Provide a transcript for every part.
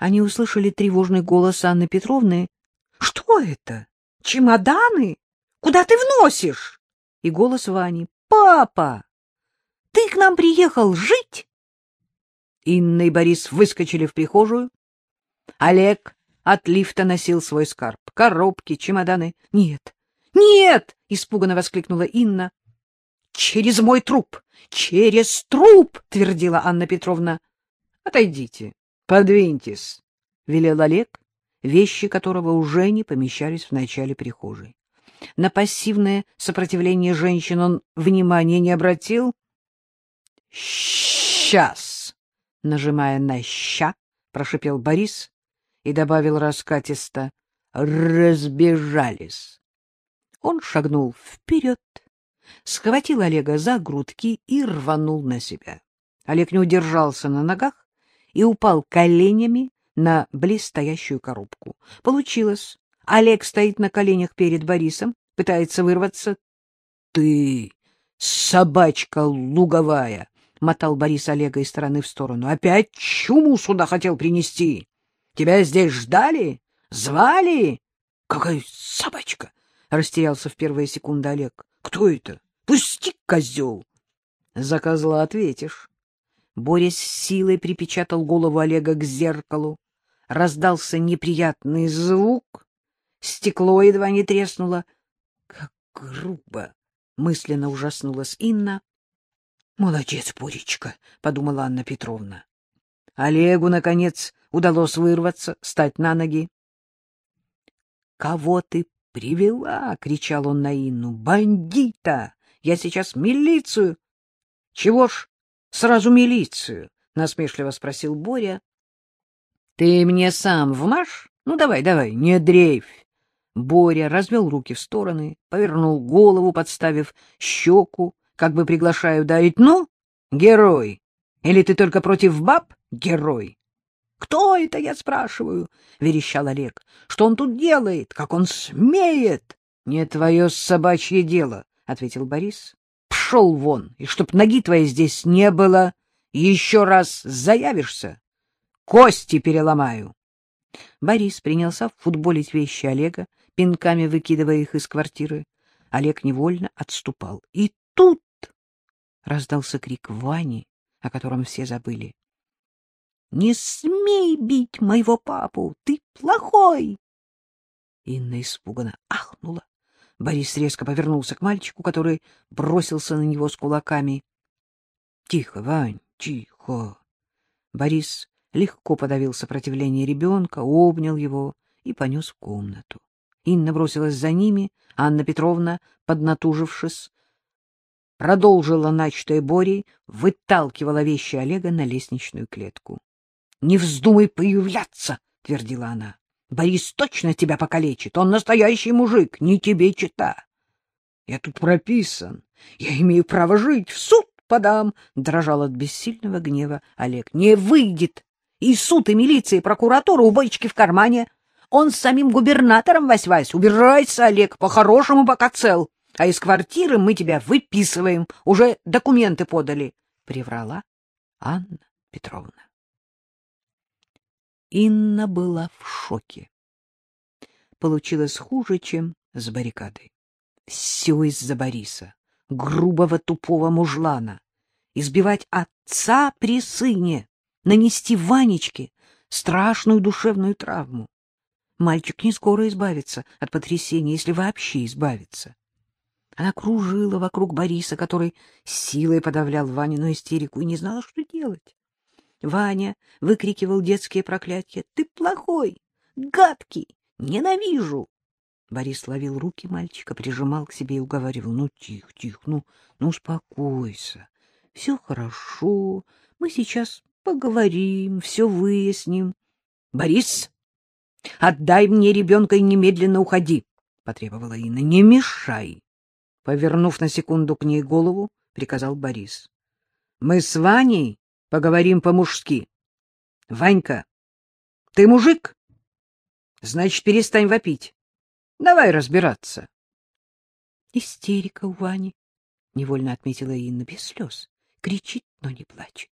Они услышали тревожный голос Анны Петровны. — Что это? Чемоданы? Куда ты вносишь? И голос Вани. — Папа, ты к нам приехал жить? Инна и Борис выскочили в прихожую. Олег от лифта носил свой скарб. Коробки, чемоданы. — Нет, нет! — испуганно воскликнула Инна. — Через мой труп! Через труп! — твердила Анна Петровна. — Отойдите, подвиньтесь, — велел Олег, вещи которого уже не помещались в начале прихожей. На пассивное сопротивление женщин он внимания не обратил. — Сейчас! — нажимая на «ща», прошипел Борис и добавил раскатисто. — Разбежались. Он шагнул вперед, схватил Олега за грудки и рванул на себя. Олег не удержался на ногах и упал коленями на близстоящую коробку. Получилось. Олег стоит на коленях перед Борисом, пытается вырваться. — Ты собачка луговая! — мотал Борис Олега из стороны в сторону. — Опять чуму сюда хотел принести! Тебя здесь ждали? Звали? — Какая собачка? — растерялся в первые секунды Олег. — Кто это? Пусти, козел! — За козла ответишь. Боря с силой припечатал голову Олега к зеркалу. Раздался неприятный звук. Стекло едва не треснуло. — Как грубо! — мысленно ужаснулась Инна. — Молодец, Боречка! — подумала Анна Петровна. Олегу, наконец, удалось вырваться, встать на ноги. — Кого ты привела? — кричал он на Инну. — Бандита! Я сейчас милицию! — Чего ж сразу милицию? — насмешливо спросил Боря. — Ты мне сам вмажь? Ну, давай, давай, не дрейфь. Боря развел руки в стороны, повернул голову, подставив щеку, как бы приглашая ударить. Ну, герой! Или ты только против баб, герой? Кто это, я спрашиваю? — верещал Олег. — Что он тут делает? Как он смеет? — Не твое собачье дело, — ответил Борис. — Пшел вон, и чтоб ноги твоей здесь не было, еще раз заявишься, кости переломаю. Борис принялся футболить вещи Олега, пинками выкидывая их из квартиры. Олег невольно отступал. И тут раздался крик Вани, о котором все забыли. Не смей бить моего папу! Ты плохой! Инна испуганно ахнула. Борис резко повернулся к мальчику, который бросился на него с кулаками. — Тихо, Вань, тихо. Борис легко подавил сопротивление ребенка, обнял его и понес в комнату. Инна бросилась за ними, а Анна Петровна, поднатужившись, продолжила начатое Борей, выталкивала вещи Олега на лестничную клетку. — Не вздумай появляться, — твердила она. — Борис точно тебя покалечит. Он настоящий мужик, не тебе чита. — Я тут прописан. Я имею право жить. В суд подам, — дрожал от бессильного гнева Олег. — Не выйдет. И суд, и милиция, и прокуратура у бочки в кармане. Он с самим губернатором вась-вась. Убирайся, Олег, по-хорошему пока цел. А из квартиры мы тебя выписываем. Уже документы подали. Приврала Анна Петровна. Инна была в шоке. Получилось хуже, чем с баррикадой. Все из-за Бориса, грубого тупого мужлана. Избивать отца при сыне, нанести Ванечке страшную душевную травму. Мальчик не скоро избавится от потрясения, если вообще избавится. Она кружила вокруг Бориса, который силой подавлял Ванину истерику и не знала, что делать. Ваня выкрикивал детские проклятия. — Ты плохой, гадкий, ненавижу! Борис ловил руки мальчика, прижимал к себе и уговаривал. — Ну, тихо, тихо, ну, ну, успокойся. Все хорошо, мы сейчас поговорим, все выясним. — Борис, отдай мне ребенка и немедленно уходи, — потребовала Инна. — Не мешай. Повернув на секунду к ней голову, приказал Борис. — Мы с Ваней Поговорим по-мужски. Ванька, ты мужик? Значит, перестань вопить. Давай разбираться. Истерика у Вани, — невольно отметила Инна, без слез. Кричит, но не плачет.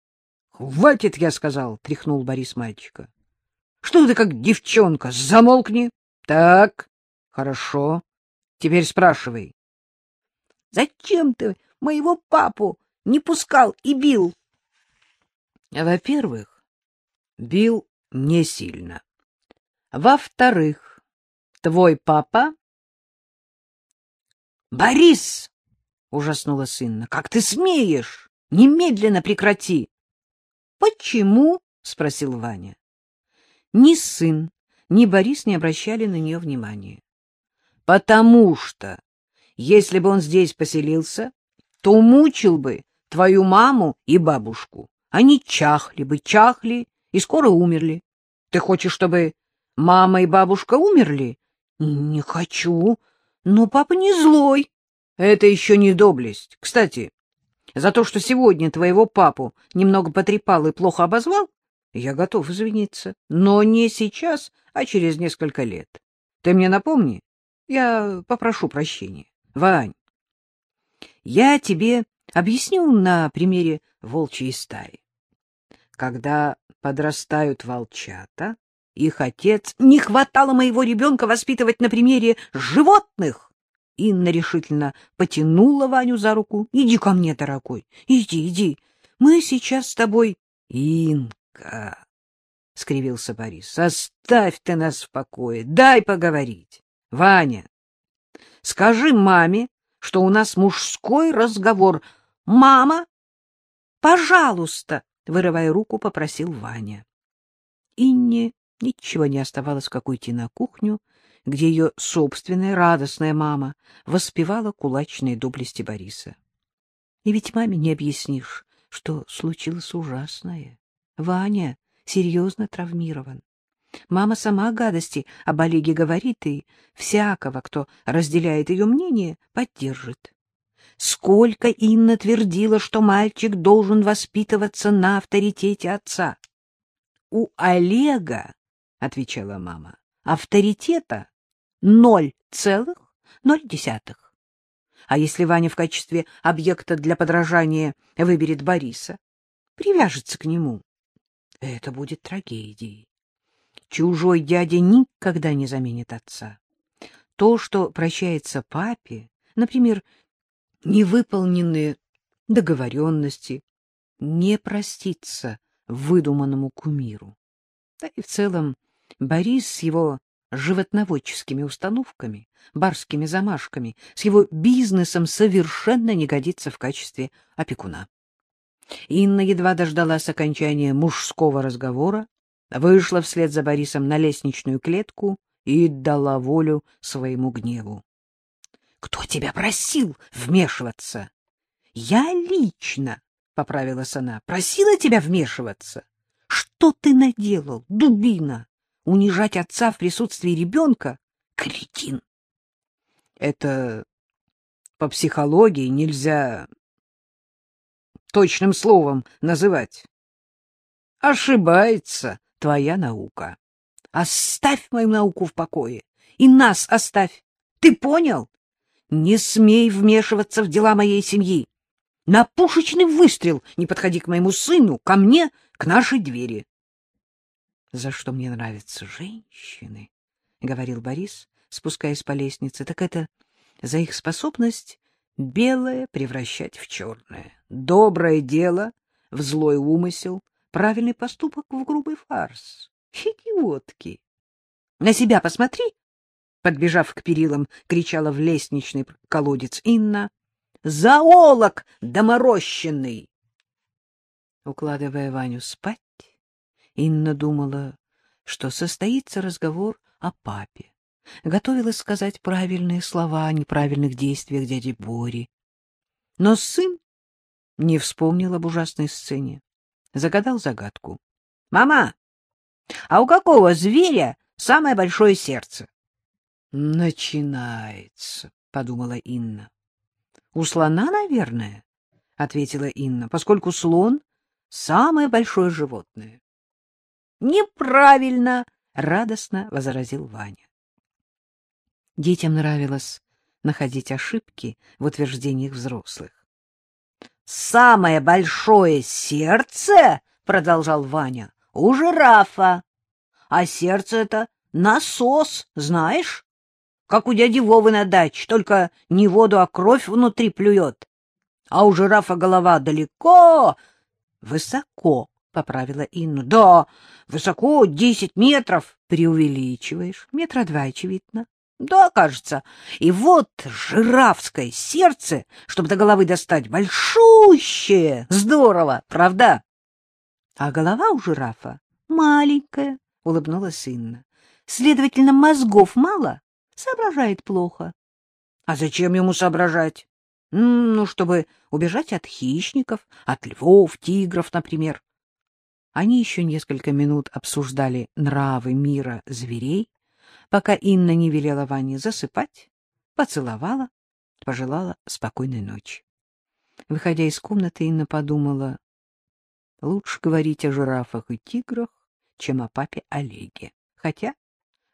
— Хватит, я сказал, — тряхнул Борис мальчика. Что ты как девчонка? Замолкни. Так, хорошо. Теперь спрашивай. Зачем ты моего папу не пускал и бил? Во-первых, бил не сильно. Во-вторых, твой папа... Борис! — ужаснула сына. — Как ты смеешь? Немедленно прекрати! — Почему? — спросил Ваня. Ни сын, ни Борис не обращали на нее внимания. — Потому что, если бы он здесь поселился, то мучил бы твою маму и бабушку. Они чахли бы, чахли и скоро умерли. Ты хочешь, чтобы мама и бабушка умерли? — Не хочу, но папа не злой. Это еще не доблесть. Кстати, за то, что сегодня твоего папу немного потрепал и плохо обозвал, я готов извиниться. Но не сейчас, а через несколько лет. Ты мне напомни, я попрошу прощения. Вань, я тебе объясню на примере волчьей стаи. Когда подрастают волчата, их отец... Не хватало моего ребенка воспитывать на примере животных! Инна решительно потянула Ваню за руку. — Иди ко мне, дорогой, иди, иди. Мы сейчас с тобой... — Инка, — скривился Борис, — оставь ты нас в покое, дай поговорить. Ваня, скажи маме, что у нас мужской разговор. — Мама, пожалуйста, — вырывая руку, попросил Ваня. Инне ничего не оставалось, как уйти на кухню, где ее собственная радостная мама воспевала кулачные доблести Бориса. И ведь маме не объяснишь, что случилось ужасное. Ваня серьезно травмирован. Мама сама гадости об Олеге говорит и всякого, кто разделяет ее мнение, поддержит. Сколько Инна твердила, что мальчик должен воспитываться на авторитете отца. — У Олега, — отвечала мама, — авторитета ноль целых ноль десятых. А если Ваня в качестве объекта для подражания выберет Бориса, привяжется к нему, это будет трагедией. Чужой дядя никогда не заменит отца. То, что прощается папе, например, невыполненные договоренности, не простится выдуманному кумиру. Да и в целом Борис с его животноводческими установками, барскими замашками, с его бизнесом совершенно не годится в качестве опекуна. Инна едва дождалась окончания мужского разговора, вышла вслед за Борисом на лестничную клетку и дала волю своему гневу. — Кто тебя просил вмешиваться? — Я лично, — поправилась она, — просила тебя вмешиваться. Что ты наделал, дубина? унижать отца в присутствии ребенка — кретин. Это по психологии нельзя точным словом называть. Ошибается твоя наука. Оставь мою науку в покое и нас оставь. Ты понял? Не смей вмешиваться в дела моей семьи. На пушечный выстрел не подходи к моему сыну, ко мне, к нашей двери за что мне нравятся женщины, — говорил Борис, спускаясь по лестнице, — так это за их способность белое превращать в черное, доброе дело в злой умысел, правильный поступок в грубый фарс. Идиотки! На себя посмотри! Подбежав к перилам, кричала в лестничный колодец Инна. «Зоолог доморощенный!» Укладывая Ваню спать, Инна думала, что состоится разговор о папе. Готовилась сказать правильные слова о неправильных действиях дяди Бори. Но сын не вспомнил об ужасной сцене. Загадал загадку. — Мама, а у какого зверя самое большое сердце? — Начинается, — подумала Инна. — У слона, наверное, — ответила Инна, — поскольку слон — самое большое животное. Неправильно, радостно возразил Ваня. Детям нравилось находить ошибки в утверждениях взрослых. Самое большое сердце, продолжал Ваня, у жирафа, А сердце это насос, знаешь? Как у дяди Вовы на даче, только не воду, а кровь внутри плюет. А у жирафа голова далеко, высоко, — поправила Инну. — Да, высоко, десять метров. Преувеличиваешь. Метра два, очевидно. Да, кажется. И вот жирафское сердце, чтобы до головы достать, большущее. Здорово, правда? А голова у жирафа маленькая, — улыбнулась Инна. Следовательно, мозгов мало, соображает плохо. А зачем ему соображать? Ну, чтобы убежать от хищников, от львов, тигров, например. Они еще несколько минут обсуждали нравы мира зверей, пока Инна не велела Ване засыпать, поцеловала, пожелала спокойной ночи. Выходя из комнаты, Инна подумала, лучше говорить о жирафах и тиграх, чем о папе Олеге. Хотя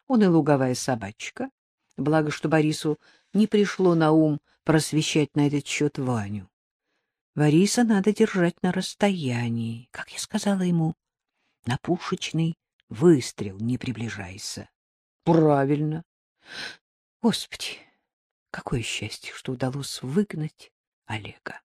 он и луговая собачка, благо что Борису не пришло на ум просвещать на этот счет Ваню. Бориса надо держать на расстоянии. Как я сказала ему, на пушечный выстрел не приближайся. Правильно. Господи, какое счастье, что удалось выгнать Олега.